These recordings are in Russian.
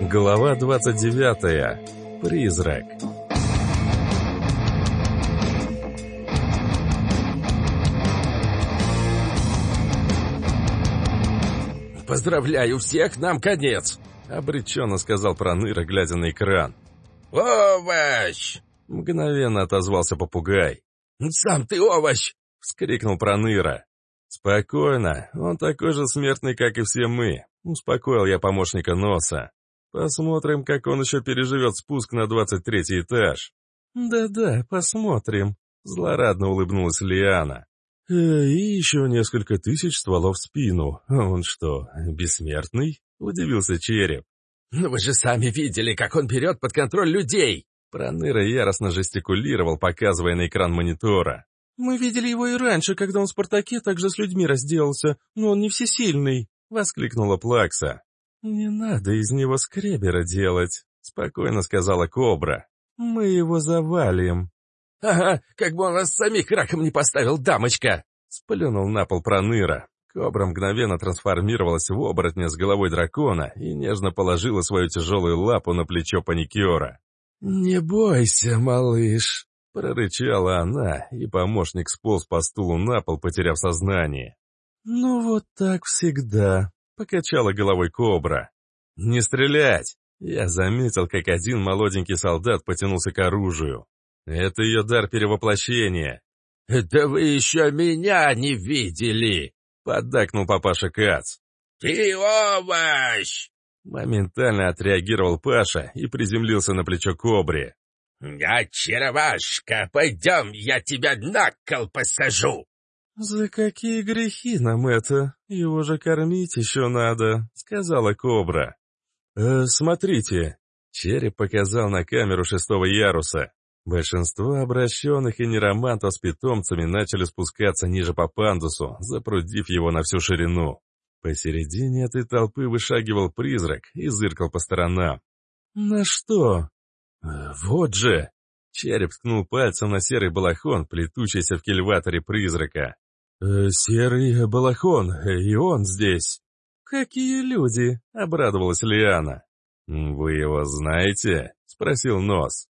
Глава 29. Призрак. «Поздравляю всех, нам конец!» — обреченно сказал Проныра, глядя на экран. «Овощ!» — мгновенно отозвался попугай. «Сам ты овощ!» — вскрикнул Проныра. «Спокойно, он такой же смертный, как и все мы», — успокоил я помощника Носа. «Посмотрим, как он еще переживет спуск на двадцать третий этаж». «Да-да, посмотрим», — злорадно улыбнулась Лиана. Э, «И еще несколько тысяч стволов в спину. Он что, бессмертный?» — удивился Череп. «Ну вы же сами видели, как он берет под контроль людей!» Проныра яростно жестикулировал, показывая на экран монитора. «Мы видели его и раньше, когда он в «Спартаке» также с людьми разделался, но он не всесильный!» — воскликнула Плакса. «Не надо из него скребера делать», — спокойно сказала Кобра. «Мы его завалим». «Ага, как бы он вас самих раком не поставил, дамочка!» Сплюнул на пол проныра. Кобра мгновенно трансформировалась в оборотня с головой дракона и нежно положила свою тяжелую лапу на плечо паникера. «Не бойся, малыш!» — прорычала она, и помощник сполз по стулу на пол, потеряв сознание. «Ну вот так всегда», — покачала головой Кобра. «Не стрелять!» Я заметил, как один молоденький солдат потянулся к оружию. Это ее дар перевоплощения. «Да вы еще меня не видели!» — поддакнул папаша Кац. «Ты овощ!» Моментально отреагировал Паша и приземлился на плечо Кобри. «Очаровашка, пойдем, я тебя на кол посажу!» «За какие грехи нам это? Его же кормить еще надо», — сказала Кобра. «Э, «Смотрите», — череп показал на камеру шестого яруса. Большинство обращенных и неромантов с питомцами начали спускаться ниже по пандусу, запрудив его на всю ширину. Посередине этой толпы вышагивал призрак и зыркал по сторонам. «На что?» «Э, «Вот же!» Череп ткнул пальцем на серый балахон, плетущийся в кильваторе призрака. «Э, «Серый балахон, и он здесь». «Какие люди?» — обрадовалась Лиана. «Вы его знаете?» — спросил Нос.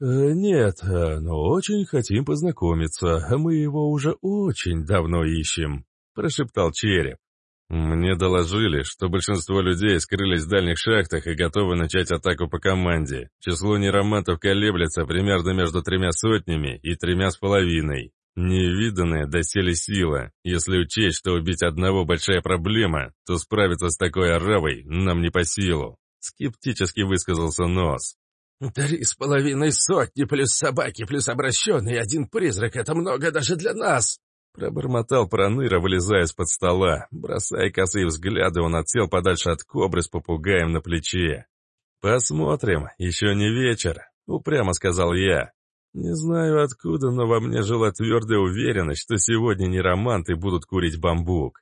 Э, «Нет, э, но очень хотим познакомиться. Мы его уже очень давно ищем», — прошептал Череп. «Мне доложили, что большинство людей скрылись в дальних шахтах и готовы начать атаку по команде. Число неромантов колеблется примерно между тремя сотнями и тремя с половиной. Невиданная доселе сила. Если учесть, что убить одного большая проблема, то справиться с такой оравой нам не по силу», — скептически высказался Нос. «Три с половиной сотни плюс собаки, плюс обращенный, один призрак — это много даже для нас!» Пробормотал Проныра, вылезая из-под стола. Бросая косые взгляды, он отсел подальше от кобры с попугаем на плече. «Посмотрим, еще не вечер», — упрямо сказал я. Не знаю откуда, но во мне жила твердая уверенность, что сегодня не романты будут курить бамбук.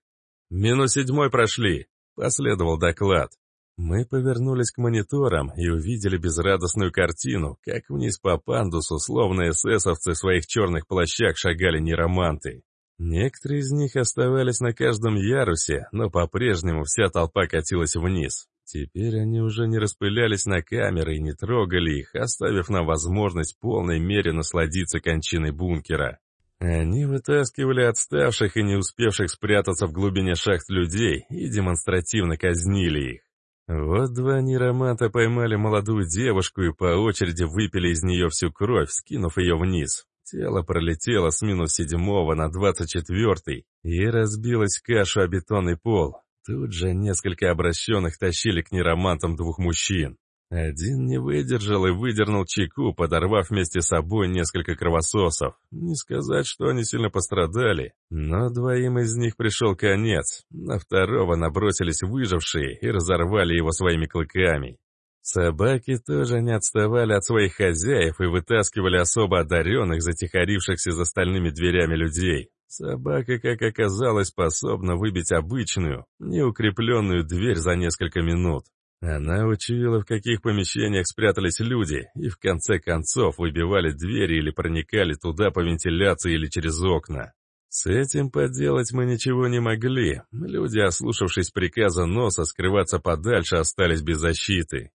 «Минус седьмой прошли», — последовал доклад. Мы повернулись к мониторам и увидели безрадостную картину, как вниз по пандусу, словно эсэсовцы в своих черных плащах шагали нероманты. Некоторые из них оставались на каждом ярусе, но по-прежнему вся толпа катилась вниз. Теперь они уже не распылялись на камеры и не трогали их, оставив нам возможность в полной мере насладиться кончиной бункера. Они вытаскивали отставших и не успевших спрятаться в глубине шахт людей и демонстративно казнили их. Вот два нероманта поймали молодую девушку и по очереди выпили из нее всю кровь, скинув ее вниз. Тело пролетело с минус седьмого на двадцать четвертый и разбилось кашу о бетонный пол. Тут же несколько обращенных тащили к неромантам двух мужчин. Один не выдержал и выдернул чеку, подорвав вместе с собой несколько кровососов. Не сказать, что они сильно пострадали, но двоим из них пришел конец. На второго набросились выжившие и разорвали его своими клыками. Собаки тоже не отставали от своих хозяев и вытаскивали особо одаренных, затихарившихся за стальными дверями людей. Собака, как оказалось, способна выбить обычную, неукрепленную дверь за несколько минут. Она учуяла, в каких помещениях спрятались люди, и в конце концов выбивали двери или проникали туда по вентиляции или через окна. С этим поделать мы ничего не могли. Люди, ослушавшись приказа носа, скрываться подальше остались без защиты.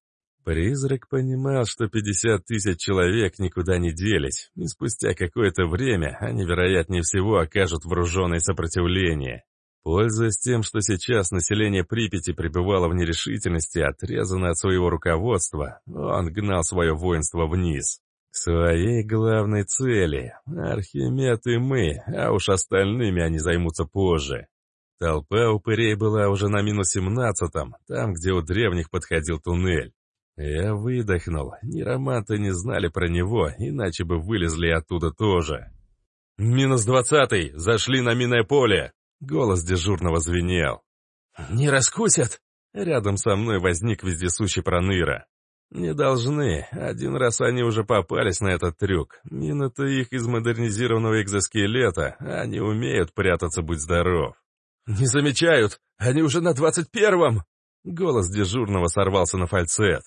Призрак понимал, что 50 тысяч человек никуда не делись, и спустя какое-то время они, вероятнее всего, окажут вооруженное сопротивление. Пользуясь тем, что сейчас население Припяти пребывало в нерешительности, отрезано от своего руководства, он гнал свое воинство вниз своей главной цели. Архимед и мы, а уж остальными они займутся позже. Толпа упырей была уже на минус семнадцатом, там, где у древних подходил туннель. Я выдохнул. Нероманты не знали про него, иначе бы вылезли оттуда тоже. «Минус двадцатый! Зашли на минное поле!» Голос дежурного звенел. «Не раскусят?» Рядом со мной возник вездесущий проныра. «Не должны. Один раз они уже попались на этот трюк. Мины-то их из модернизированного экзоскелета. Они умеют прятаться, будь здоров». «Не замечают! Они уже на двадцать первом!» Голос дежурного сорвался на фальцет.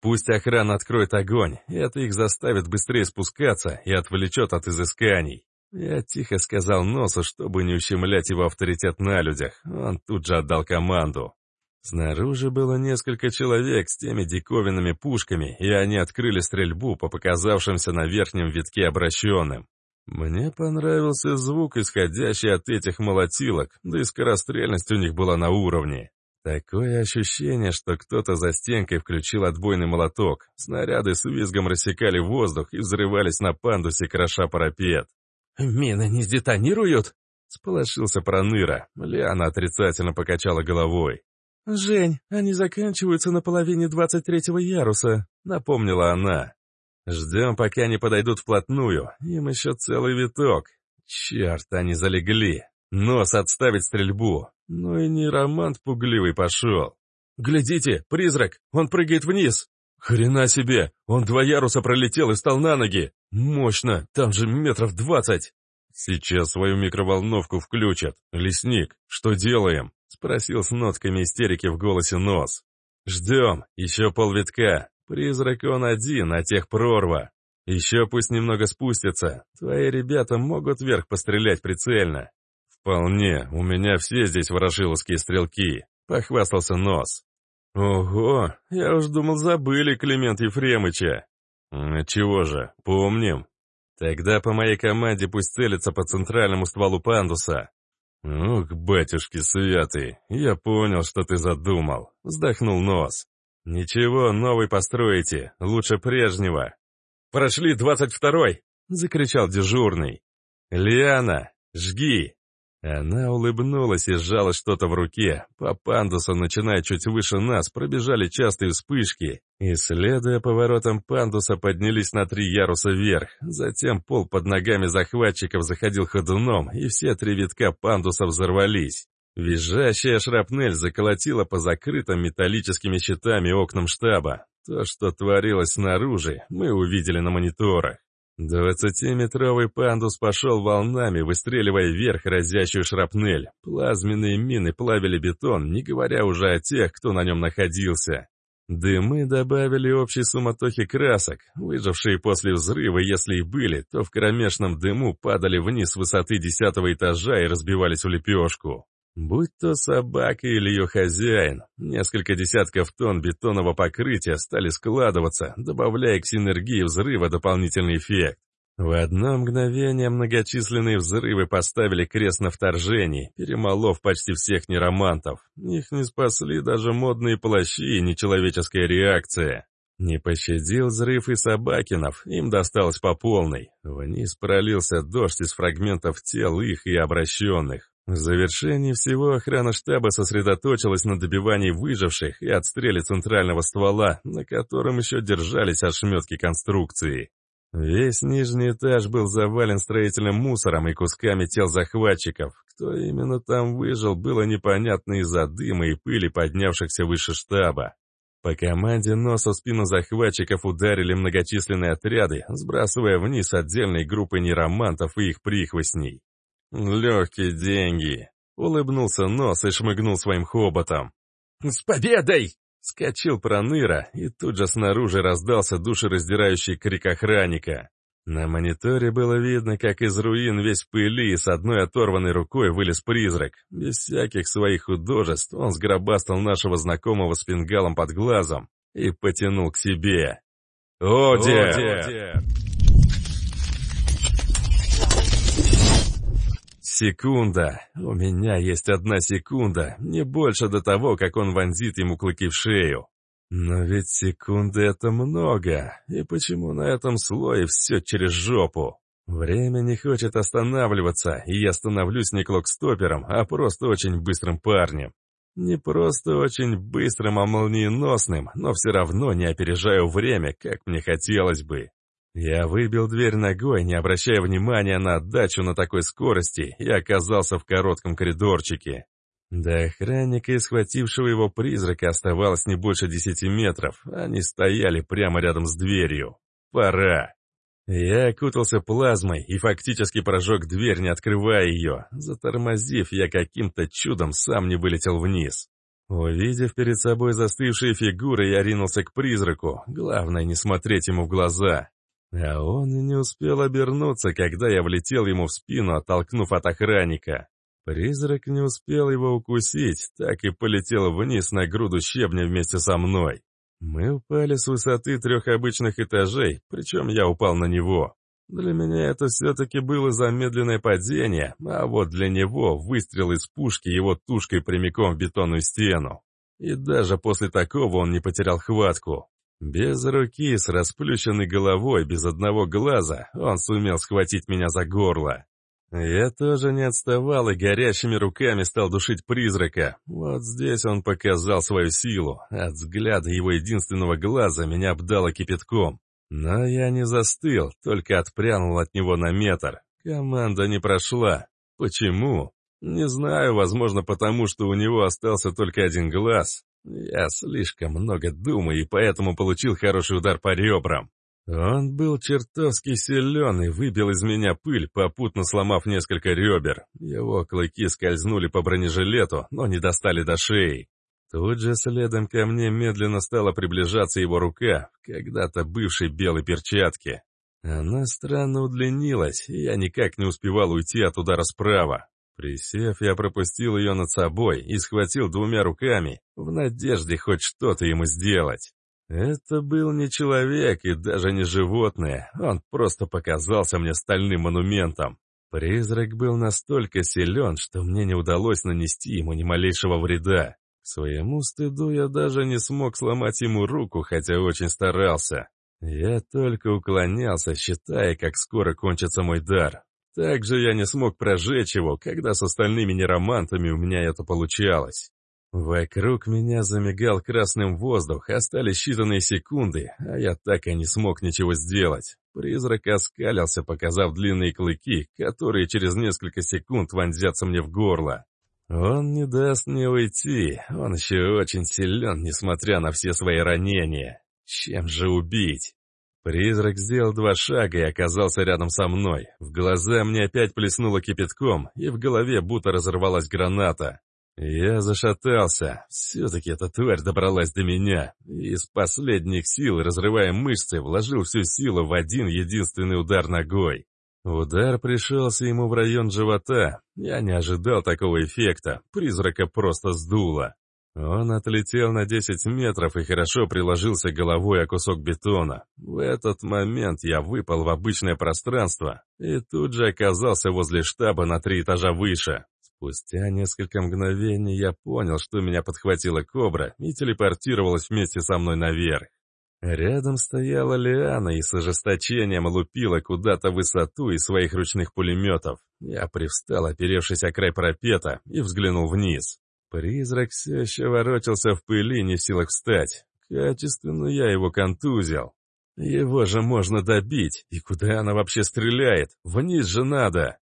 «Пусть охрана откроет огонь, это их заставит быстрее спускаться и отвлечет от изысканий». Я тихо сказал Носу, чтобы не ущемлять его авторитет на людях. Он тут же отдал команду. Снаружи было несколько человек с теми диковинными пушками, и они открыли стрельбу по показавшимся на верхнем витке обращенным. Мне понравился звук, исходящий от этих молотилок, да и скорострельность у них была на уровне. Такое ощущение, что кто-то за стенкой включил отбойный молоток. Снаряды с визгом рассекали воздух и взрывались на пандусе, кроша парапет. «Мины не сдетонируют?» — сполошился Проныра. Лиана отрицательно покачала головой. «Жень, они заканчиваются на половине двадцать третьего яруса», — напомнила она. «Ждем, пока они подойдут вплотную. Им еще целый виток. Черт, они залегли. Нос отставить стрельбу. Ну и не романт пугливый пошел. Глядите, призрак, он прыгает вниз. Хрена себе, он два яруса пролетел и стал на ноги. Мощно, там же метров двадцать. Сейчас свою микроволновку включат. Лесник, что делаем? Спросил с нотками истерики в голосе нос. «Ждем, еще полвитка. Призрак он один, а тех прорва. Еще пусть немного спустятся. Твои ребята могут вверх пострелять прицельно». «Вполне, у меня все здесь ворошиловские стрелки», — похвастался нос. «Ого, я уж думал, забыли Климент Ефремыча». «Чего же, помним. Тогда по моей команде пусть целятся по центральному стволу пандуса. «Ух, батюшки святые, я понял, что ты задумал», — вздохнул нос. «Ничего, новый построите, лучше прежнего». «Прошли двадцать второй!» — закричал дежурный. «Лиана, жги!» Она улыбнулась и сжала что-то в руке. По пандусу, начиная чуть выше нас, пробежали частые вспышки, и, следуя поворотам пандуса, поднялись на три яруса вверх. Затем пол под ногами захватчиков заходил ходуном, и все три витка пандуса взорвались. Визжащая шрапнель заколотила по закрытым металлическими щитами окнам штаба. То, что творилось снаружи, мы увидели на мониторах. Двадцатиметровый пандус пошел волнами, выстреливая вверх разящую шрапнель. Плазменные мины плавили бетон, не говоря уже о тех, кто на нем находился. Дымы добавили общей суматохи красок. Выжившие после взрыва, если и были, то в кромешном дыму падали вниз с высоты десятого этажа и разбивались в лепешку. Будь то собака или ее хозяин, несколько десятков тонн бетонного покрытия стали складываться, добавляя к синергии взрыва дополнительный эффект. В одно мгновение многочисленные взрывы поставили крест на вторжении, перемолов почти всех неромантов. Их не спасли даже модные плащи и нечеловеческая реакция. Не пощадил взрыв и Собакинов, им досталось по полной. Вниз пролился дождь из фрагментов тел их и обращенных. В завершении всего охрана штаба сосредоточилась на добивании выживших и отстреле центрального ствола, на котором еще держались ошметки конструкции. Весь нижний этаж был завален строительным мусором и кусками тел захватчиков. Кто именно там выжил, было непонятно из-за дыма и пыли, поднявшихся выше штаба. По команде носа в спину захватчиков ударили многочисленные отряды, сбрасывая вниз отдельные группы неромантов и их прихвостней. «Легкие деньги!» — улыбнулся нос и шмыгнул своим хоботом. «С победой!» — скочил Проныра, и тут же снаружи раздался душераздирающий крик охранника. На мониторе было видно, как из руин весь пыли и с одной оторванной рукой вылез призрак. Без всяких своих художеств он сгробастал нашего знакомого с пингалом под глазом и потянул к себе. «Оди!», Секунда. У меня есть одна секунда, не больше до того, как он вонзит ему клыки в шею. Но ведь секунды — это много, и почему на этом слое все через жопу? Время не хочет останавливаться, и я становлюсь не клокстопером, а просто очень быстрым парнем. Не просто очень быстрым, а молниеносным, но все равно не опережаю время, как мне хотелось бы. Я выбил дверь ногой, не обращая внимания на отдачу на такой скорости, и оказался в коротком коридорчике. До охранника и схватившего его призрака оставалось не больше десяти метров. Они стояли прямо рядом с дверью. Пора. Я окутался плазмой и фактически прожег дверь, не открывая ее. Затормозив, я каким-то чудом сам не вылетел вниз. Увидев перед собой застывшие фигуры, я ринулся к призраку. Главное, не смотреть ему в глаза. А он и не успел обернуться, когда я влетел ему в спину, оттолкнув от охранника. Призрак не успел его укусить, так и полетел вниз на груду щебня вместе со мной. Мы упали с высоты трех обычных этажей, причем я упал на него. Для меня это все-таки было замедленное падение, а вот для него выстрел из пушки его тушкой прямиком в бетонную стену. И даже после такого он не потерял хватку. Без руки, с расплющенной головой, без одного глаза, он сумел схватить меня за горло. Я тоже не отставал и горящими руками стал душить призрака. Вот здесь он показал свою силу. От взгляда его единственного глаза меня обдало кипятком. Но я не застыл, только отпрянул от него на метр. Команда не прошла. Почему? Не знаю, возможно, потому что у него остался только один глаз. Я слишком много думаю и поэтому получил хороший удар по ребрам. Он был чертовски силен и выбил из меня пыль, попутно сломав несколько ребер. Его клыки скользнули по бронежилету, но не достали до шеи. Тут же следом ко мне медленно стала приближаться его рука, когда-то бывшей белой перчатки. Она странно удлинилась, и я никак не успевал уйти от удара справа. Присев, я пропустил ее над собой и схватил двумя руками, в надежде хоть что-то ему сделать. Это был не человек и даже не животное, он просто показался мне стальным монументом. Призрак был настолько силен, что мне не удалось нанести ему ни малейшего вреда. К своему стыду я даже не смог сломать ему руку, хотя очень старался. Я только уклонялся, считая, как скоро кончится мой дар. Также я не смог прожечь его, когда с остальными неромантами у меня это получалось. Вокруг меня замигал красным воздух, остались считанные секунды, а я так и не смог ничего сделать. Призрак оскалился, показав длинные клыки, которые через несколько секунд вонзятся мне в горло. Он не даст мне уйти, он еще очень силен, несмотря на все свои ранения. Чем же убить? Призрак сделал два шага и оказался рядом со мной. В глаза мне опять плеснуло кипятком, и в голове будто разорвалась граната. Я зашатался. Все-таки эта тварь добралась до меня. И из последних сил, разрывая мышцы, вложил всю силу в один единственный удар ногой. Удар пришелся ему в район живота. Я не ожидал такого эффекта. Призрака просто сдуло. Он отлетел на 10 метров и хорошо приложился головой о кусок бетона. В этот момент я выпал в обычное пространство и тут же оказался возле штаба на три этажа выше. Спустя несколько мгновений я понял, что меня подхватила кобра и телепортировалась вместе со мной наверх. Рядом стояла Лиана и с ожесточением лупила куда-то высоту из своих ручных пулеметов. Я привстал, оперевшись о край пропета, и взглянул вниз. Призрак все еще ворочался в пыли, не в силах встать. Качественно я его контузил. Его же можно добить, и куда она вообще стреляет? Вниз же надо.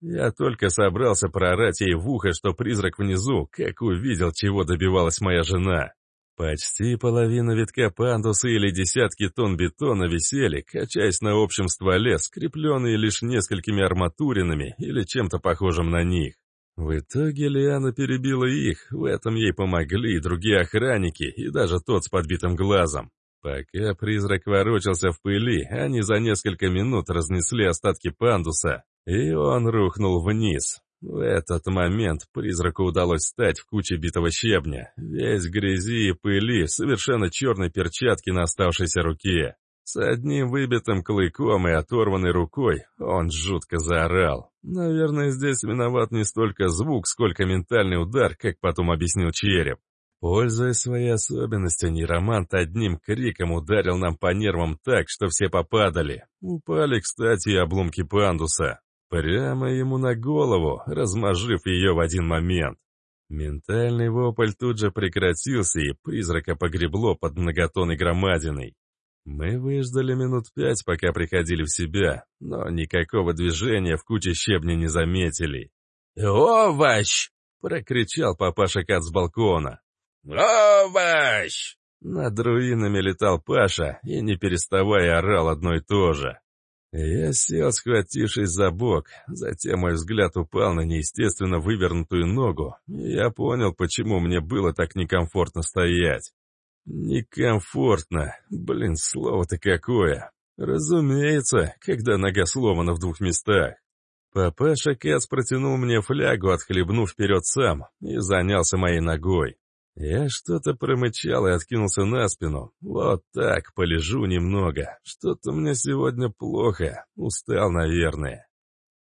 Я только собрался проорать ей в ухо, что призрак внизу, как увидел, чего добивалась моя жена. Почти половина витка пандуса или десятки тонн бетона висели, качаясь на общем стволе, скрепленные лишь несколькими арматуринами или чем-то похожим на них. В итоге Лиана перебила их, в этом ей помогли и другие охранники, и даже тот с подбитым глазом. Пока призрак ворочался в пыли, они за несколько минут разнесли остатки пандуса, и он рухнул вниз. В этот момент призраку удалось встать в куче битого щебня, весь грязи и пыли, в совершенно черной перчатке на оставшейся руке. С одним выбитым клыком и оторванной рукой он жутко заорал. Наверное, здесь виноват не столько звук, сколько ментальный удар, как потом объяснил череп. Пользуясь своей особенностью, нейромант одним криком ударил нам по нервам так, что все попадали. Упали, кстати, и обломки пандуса. Прямо ему на голову, размажив ее в один момент. Ментальный вопль тут же прекратился, и призрака погребло под многотонной громадиной. Мы выждали минут пять, пока приходили в себя, но никакого движения в куче щебня не заметили. «Овощ!» — прокричал папаша Кат с балкона. «Овощ!» Над руинами летал Паша и, не переставая, орал одно и то же. Я сел, схватившись за бок, затем мой взгляд упал на неестественно вывернутую ногу, и я понял, почему мне было так некомфортно стоять. Некомфортно. Блин, слово-то какое. Разумеется, когда нога сломана в двух местах. Папаша Кэц протянул мне флягу, отхлебнув вперед сам, и занялся моей ногой. Я что-то промычал и откинулся на спину. Вот так, полежу немного. Что-то мне сегодня плохо. Устал, наверное.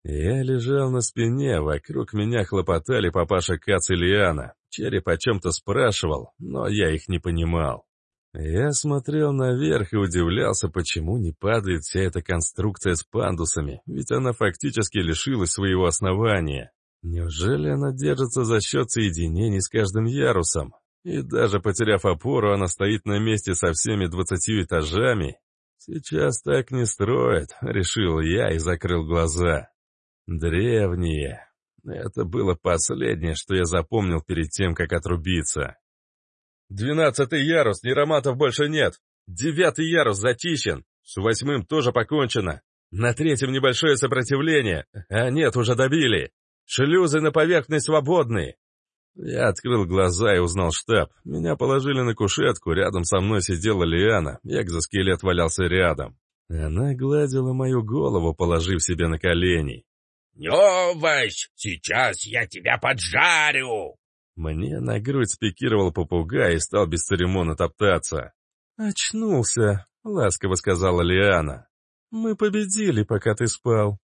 Я лежал на спине, вокруг меня хлопотали папаша Кац и Лиана. Череп о чем-то спрашивал, но я их не понимал. Я смотрел наверх и удивлялся, почему не падает вся эта конструкция с пандусами, ведь она фактически лишилась своего основания. Неужели она держится за счет соединений с каждым ярусом? И даже потеряв опору, она стоит на месте со всеми двадцатью этажами. Сейчас так не строят, решил я и закрыл глаза. Древние. Это было последнее, что я запомнил перед тем, как отрубиться. Двенадцатый ярус, нейроматов больше нет. Девятый ярус зачищен. С восьмым тоже покончено. На третьем небольшое сопротивление. А нет, уже добили. Шлюзы на поверхность свободны. Я открыл глаза и узнал штаб. Меня положили на кушетку, рядом со мной сидела Лиана, экзоскелет валялся рядом. Она гладила мою голову, положив себе на колени. «Невощ, сейчас я тебя поджарю!» Мне на грудь спикировал попугай и стал без церемона топтаться. «Очнулся», — ласково сказала Лиана. «Мы победили, пока ты спал».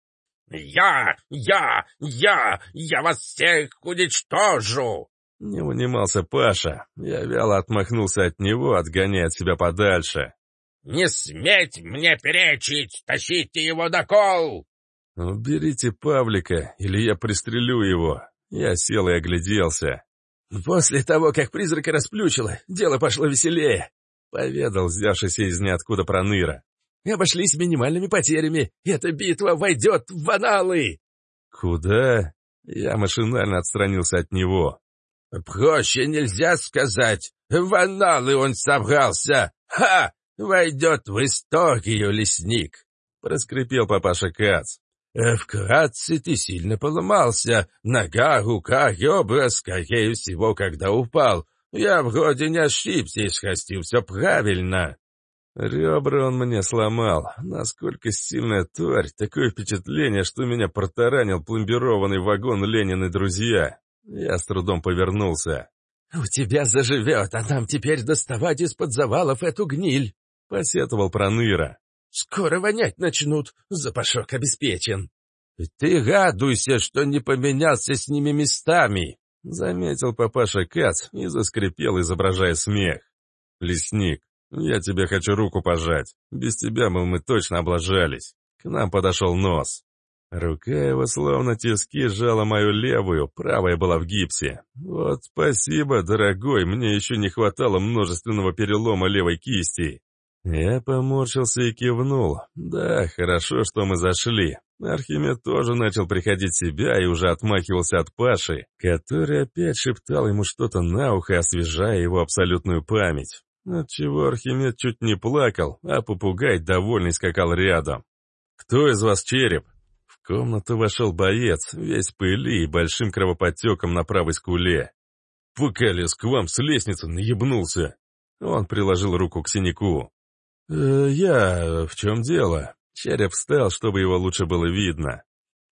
«Я! Я! Я! Я вас всех уничтожу!» Не унимался Паша. Я вяло отмахнулся от него, отгоняя от себя подальше. «Не сметь мне перечить! Тащите его до кол!» «Уберите Павлика, или я пристрелю его!» Я сел и огляделся. «После того, как призрака расплющило, дело пошло веселее», — поведал взявшийся из ниоткуда проныра. Обошлись минимальными потерями. Эта битва войдет в аналы!» «Куда?» Я машинально отстранился от него. «Проще нельзя сказать. В аналы он собрался. Ха! Войдет в историю лесник!» Проскрипел папаша Кац. «Вкратце ты сильно поломался. Нога, рука, ребра, скорее всего, когда упал. Я вроде не ошибся и схватил все правильно». Ребра он мне сломал. Насколько сильная тварь, такое впечатление, что меня протаранил пломбированный вагон Ленин и друзья. Я с трудом повернулся. «У тебя заживет, а нам теперь доставать из-под завалов эту гниль», — посетовал Проныра. «Скоро вонять начнут, запашок обеспечен». «Ты радуйся, что не поменялся с ними местами», — заметил папаша Кац и заскрипел, изображая смех. «Лесник, «Я тебе хочу руку пожать. Без тебя мы, мы точно облажались». К нам подошел нос. Рука его словно тиски сжала мою левую, правая была в гипсе. Вот спасибо, дорогой, мне еще не хватало множественного перелома левой кисти. Я поморщился и кивнул. Да, хорошо, что мы зашли. Архимед тоже начал приходить в себя и уже отмахивался от Паши, который опять шептал ему что-то на ухо, освежая его абсолютную память. Отчего Архимед чуть не плакал, а попугай довольный скакал рядом. «Кто из вас череп?» В комнату вошел боец, весь пыли и большим кровоподтеком на правой скуле. «Пока лез к вам с лестницы, наебнулся!» Он приложил руку к синяку. «Э, «Я... в чем дело?» Череп встал, чтобы его лучше было видно.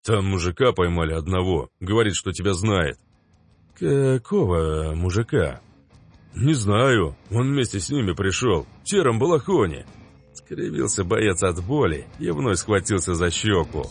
«Там мужика поймали одного. Говорит, что тебя знает». «Какого мужика?» «Не знаю. Он вместе с ними пришел. В сером балахоне». Скривился боец от боли и вновь схватился за щеку.